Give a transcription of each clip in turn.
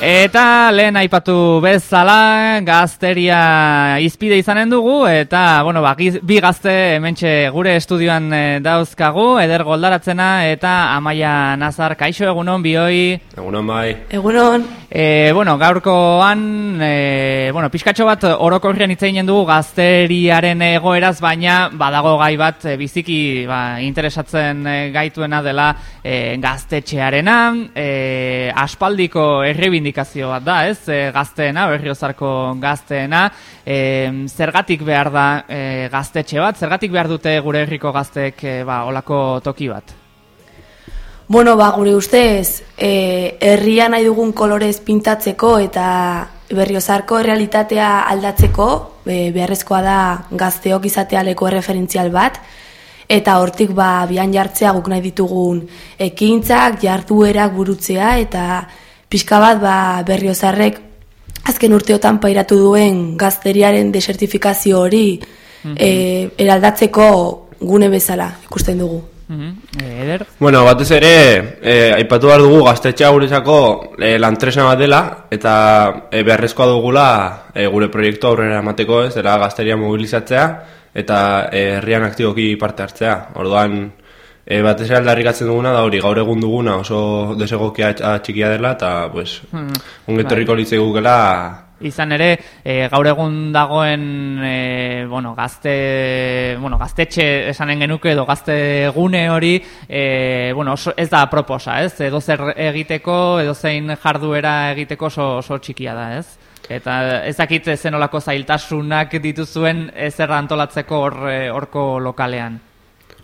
Eta lehen aipatu bezala gazteria izpide izanen dugu eta bueno, ba, bi gazte hementxe gure estudioan e, dauzkagu Eder Goldaratzena eta Amaia Nazar Kaixo egunon bioi? Egunon bai. Egunon. E, bueno, gaurkoan e, bueno, pixkatxo bat orokorrian itzeinen dugu gazteriaren egoeraz baina badago gai bat e, biziki ba, interesatzen e, gaituena dela e, gaztetxearena e, aspaldiko errebindik komunikazio bat da, ez? E, gazteena, berriozarko gazteena, e, zergatik behar da e, gaztetxe bat, zergatik behar dute gure herriko gaztek e, ba, olako toki bat? Bueno, ba, gure ustez, e, herria nahi dugun kolorez pintatzeko eta berriozarko realitatea aldatzeko, e, beharrezkoa da gazteok izatea leko referentzial bat, eta hortik ba, bian jartzea guk nahi ditugun ekintzak, jarduerak burutzea, eta pixka bat ba, berriozarrek azken urteotan pairatu duen gazteriaren desertifikazio hori mm eraldatzeko gune bezala ikusten dugu. Mm Eder? Bueno, batez ere, e, aipatu behar dugu gaztetxea guretzako e, lantresna bat dela, eta e, beharrezkoa dugula e, gure proiektu aurrera emateko ez, dela gazteria mobilizatzea, eta herrian aktiboki parte hartzea. Orduan, E, bat ez aldarrikatzen duguna da hori gaur egun duguna oso desegokia txikia dela eta pues, hmm. ongetorriko bai. gukela Izan ere, e, gaur egun dagoen e, bueno, gazte, bueno, gaztetxe esanen genuke edo gazte gune hori e, bueno, oso, ez da proposa, ez? Edo zer egiteko, edo zein jarduera egiteko oso, oso txikia da, ez? Eta ez dakit zenolako zailtasunak dituzuen ez antolatzeko horko lokalean.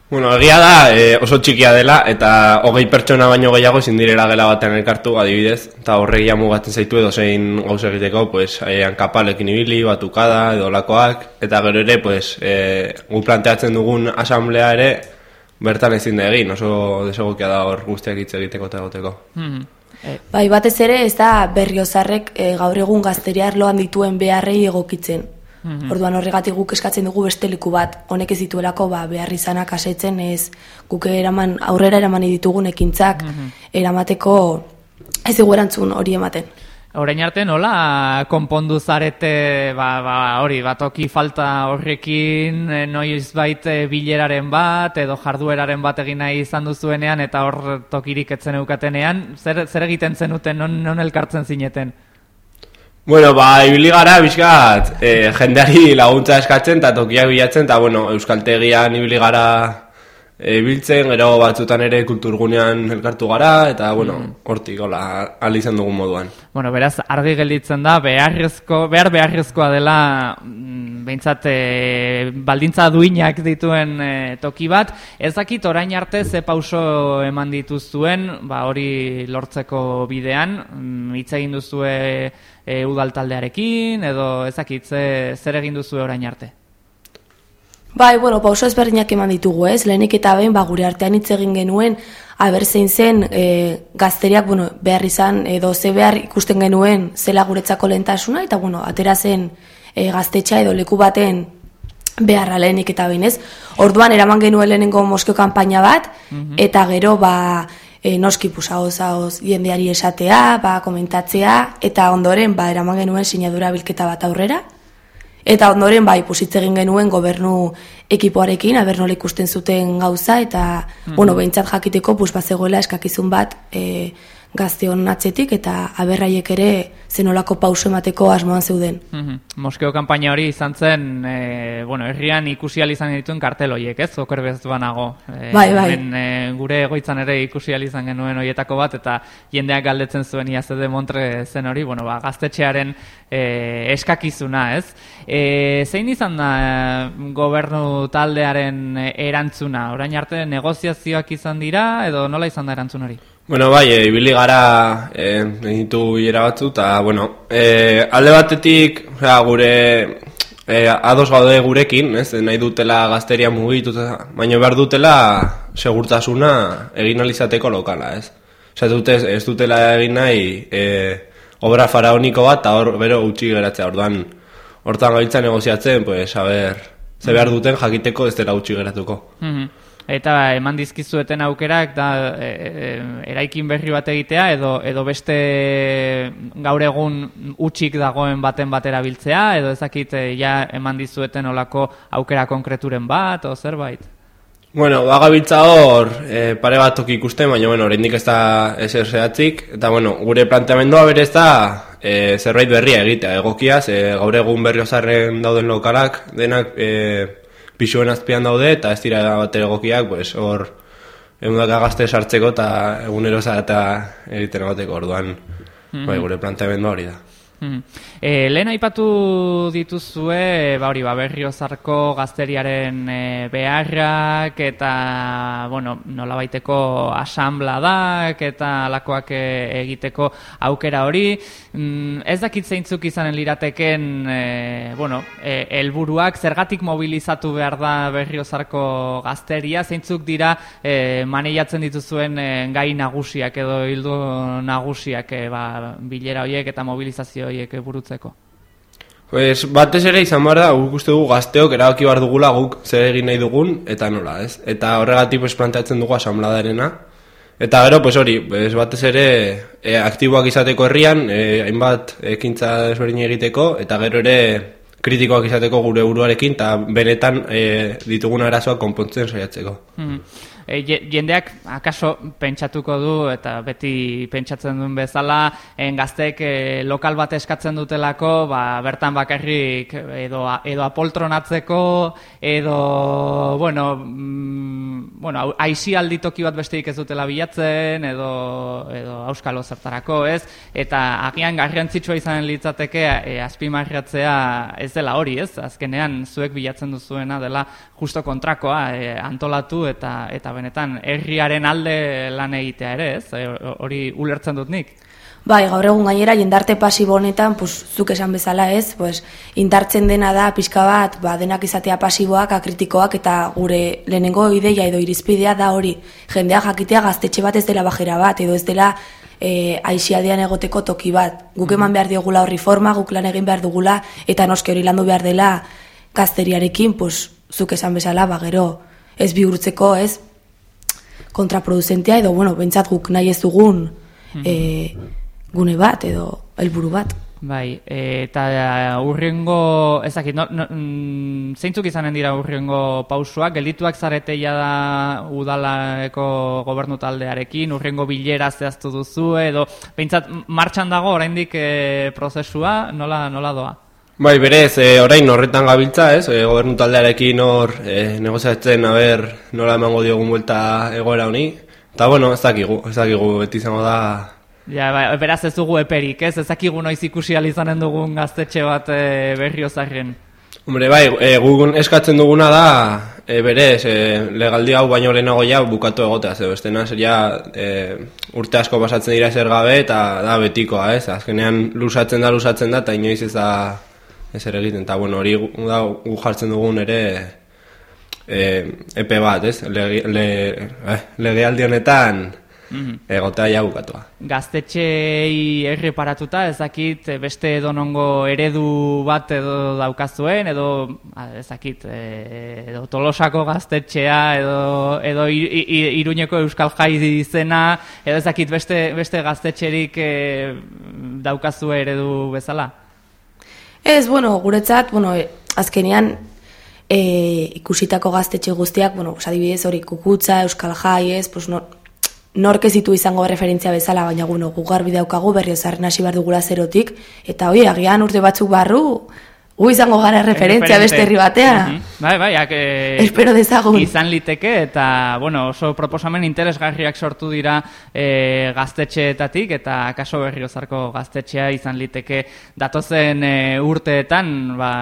Bueno, egia da e, oso txikia dela eta hogei pertsona baino gehiago ezin direla gela batean elkartu adibidez eta horregia mugatzen zaitu edo zein gauza egiteko pues, e, hankapalekin ibili, batukada edo lakoak eta gero ere pues, e, gu planteatzen dugun asamblea ere bertan ezin da egin oso desegokia da hor guztiak hitz egiteko eta egoteko. Mm Bai, batez ere ez da berriozarrek e, gaur egun gazteriar loan dituen beharrei egokitzen. -hmm. Orduan horregatik guk eskatzen dugu beste liku bat, honek ez dituelako ba, behar izanak asetzen ez guk eraman, aurrera eraman ditugun ekintzak mm eramateko ez erantzun hori ematen. Horein arte nola konpondu zarete ba, ba, hori batoki falta horrekin eh, noiz bait eh, bileraren bat edo jardueraren bat egin nahi izan duzuenean eta hor tokirik etzen eukatenean zer, zer egiten zenuten non, non elkartzen zineten? Bueno, ba, ibili gara, bizkat, eh, jendeari laguntza eskatzen, eta tokiak bilatzen, eta, bueno, Euskaltegian ibili gara e, biltzen, gero batzutan ere kulturgunean elkartu gara, eta, bueno, mm. hortik, hola, izan dugun moduan. Bueno, beraz, argi gelditzen da, beharrezko, behar beharrezkoa dela, behintzat, e, baldintza duinak dituen e, toki bat, ez dakit orain arte ze pauso eman dituzuen, ba, hori lortzeko bidean, mm, hitz egin duzue, e, udal taldearekin edo ezakitze zer egin duzu orain arte? Bai, bueno, pauso ezberdinak eman ditugu, ez? Lehenik eta behin ba gure artean hitz egin genuen aber zein zen e, gazteriak, bueno, behar izan edo ze behar ikusten genuen zela guretzako lehentasuna eta bueno, atera zen e, gaztetxa edo leku baten beharra lehenik eta behin, ez? Orduan eraman genuen lehenengo Moskeo kanpaina bat mhm. eta gero ba e, noski pusagoz hauz jendeari esatea, ba, komentatzea, eta ondoren, ba, eraman genuen sinadura bilketa bat aurrera, eta ondoren, ba, ipusitze egin genuen gobernu ekipoarekin, aber nola ikusten zuten gauza, eta, mm bueno, behintzat jakiteko, pus, bat zegoela eskakizun bat, e, gazteon atzetik eta aberraiek ere zenolako pauso emateko asmoan zeuden. Mm Moskeo kanpaina hori izan zen, e, bueno, herrian ikusi izan dituen kartel horiek, ez? Oker banago. E, bai, bai. e, gure egoitzan ere ikusi izan genuen horietako bat, eta jendeak galdetzen zuen ia zede montre zen hori, bueno, ba, gaztetxearen e, eskakizuna, ez? E, zein izan da e, gobernu taldearen erantzuna? Orain arte negoziazioak izan dira, edo nola izan da erantzun hori? Bueno, bai, e, ibili gara e, egitu bilera batzu, eta, bueno, e, alde batetik, sea, gure e, ados gaude gurekin, ez, nahi dutela gazteria mugitu, baina behar dutela segurtasuna egin alizateko lokala, ez. Osa, dute, ez dutela egin nahi e, obra faraoniko bat, eta hor, bero, utxi geratzea, orduan, hortan gaitza negoziatzen, pues, a ber, ze behar duten jakiteko ez dela utxi geratuko. Mm Eta eman dizkizueten aukerak da e, e, eraikin berri bat egitea edo edo beste gaur egun utxik dagoen baten batera biltzea edo ezakit e, ja eman dizueten olako aukera konkreturen bat o zerbait. Bueno, bagabiltza hor e, pare bat toki ikusten, baina bueno, oraindik ez da eser zehatzik eta bueno, gure planteamendua berez da e, zerbait berria egitea egokia, ze gaur egun berriozarren dauden lokalak denak e, pisuen azpian daude eta ez dira bat egokiak, pues, hor egunak agazte sartzeko eta egunero eta egiten egoteko orduan mm bai, gure planteamendu hori da. Mm E, lehen aipatu dituzue, ba hori, ba, berriozarko gazteriaren e, beharrak eta, bueno, nola baiteko asamladak eta alakoak e, egiteko aukera hori. Mm, ez dakit zeintzuk izanen lirateken, e, bueno, elburuak, zergatik mobilizatu behar da berriozarko gazteria, zeintzuk dira e, maneiatzen dituzuen e, gai nagusiak edo hildu nagusiak e, ba, bilera horiek eta mobilizazio horiek buru burutzeko? Pues, batez ere izan behar da, guk uste dugu gazteok erabaki behar dugula guk zer egin nahi dugun, eta nola, ez? Eta horregatik pues, planteatzen dugu asamladarena. Eta gero, pues hori, pues, batez ere e, aktiboak izateko herrian, e, hainbat ekintza desberdin egiteko, eta gero ere kritikoak izateko gure buruarekin, eta benetan e, ditugun arazoak konpontzen saiatzeko. Mm e, jendeak akaso pentsatuko du eta beti pentsatzen duen bezala en gaztek e, lokal bat eskatzen dutelako ba, bertan bakarrik edo, edo apoltronatzeko edo bueno, mm, bueno aisi alditoki bat besteik ez dutela bilatzen edo, edo auskalo zertarako ez? Eta agian garrantzitsua izan litzateke e, azpimarratzea ez dela hori ez? Azkenean zuek bilatzen duzuena dela justo kontrakoa e, antolatu eta eta benetan herriaren alde lan egitea ere, ez? Hori ulertzen dut nik. Bai, gaur egun gainera jendarte pasibo honetan, pues zuk esan bezala, ez? Pues indartzen dena da pixka bat, ba denak izatea pasiboak, akritikoak eta gure lehenengo ideia edo irizpidea da hori. Jendea jakitea gaztetxe bat ez dela bajera bat edo ez dela e, aixialdean egoteko toki bat. Guk eman behar diogula horri forma, guk lan egin behar dugula eta noske hori landu behar dela gazteriarekin, pues zuk esan bezala, ba gero ez bihurtzeko, ez? Kontraproduzentia edo, bueno, bentsat guk nahi ez dugun e, gune bat edo helburu bat. Bai, eta urrengo, ezakit, no, no, mm, zeintzuk izanen dira urrengo pausuak, geldituak zareteia da udalako gobernu taldearekin, urrengo bilera zehaztu duzu, edo, behintzat, martxan dago oraindik e, prozesua, nola, nola doa? Bai, berez, e, orain horretan gabiltza, ez? E, gobernu taldearekin hor e, negoziatzen, a ber, nola emango diogun buelta egoera honi. Eta, bueno, ez dakigu, ez dakigu, beti izango da... Ja, bai, beraz ez dugu eperik, ez? Ez dakigu noiz ikusi alizanen dugun gaztetxe bat e, berriozarren. Hombre, bai, e, gugun eskatzen duguna da, e, berez, e, legaldi hau baino lehenago ja bukatu egotea, ze bestena seria e, urte asko pasatzen dira zer gabe eta da betikoa, ez? Azkenean lusatzen da, lusatzen da, eta inoiz ez da ez ere egiten, eta bueno, hori da gu jartzen dugun ere e, epe bat, ez? Lege, le, eh, lege aldi honetan mm -hmm. egotea ja bukatua. Gaztetxei erreparatuta, ezakit beste edonongo eredu bat edo daukazuen, edo ezakit e, edo tolosako gaztetxea, edo, edo iruñeko euskal jai izena, edo ezakit beste, beste gaztetxerik e, daukazue eredu bezala? Ez, bueno, guretzat, bueno, e, azkenean e, ikusitako gaztetxe guztiak, bueno, adibidez hori kukutza, euskal jai, ez, pues, no, nork ez ditu izango referentzia bezala, baina bueno, gugar bideukagu berriozarren hasi behar dugula zerotik, eta hoi, agian urte batzuk barru, Gu izango gara referentzia beste herri batean. Mm Bai, bai, ak, Espero dezagun. Izan liteke eta, bueno, oso proposamen interesgarriak sortu dira e, gaztetxeetatik eta kaso berriozarko gaztetxea izan liteke datozen e, urteetan ba,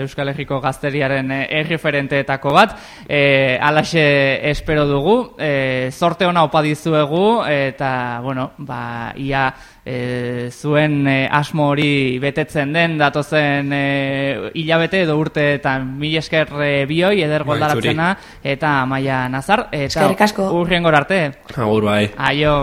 Euskal Herriko gazteriaren e, erreferenteetako bat. E, alaxe espero dugu. E, sorte ona opa dizuegu eta, bueno, ba, ia e, zuen e, asmo hori betetzen den datozen e, hilabete edo urte eta mil esker e, bioi eder bai, goldaratzena eta maia nazar. Eta urrien arte. Agur bai. Aio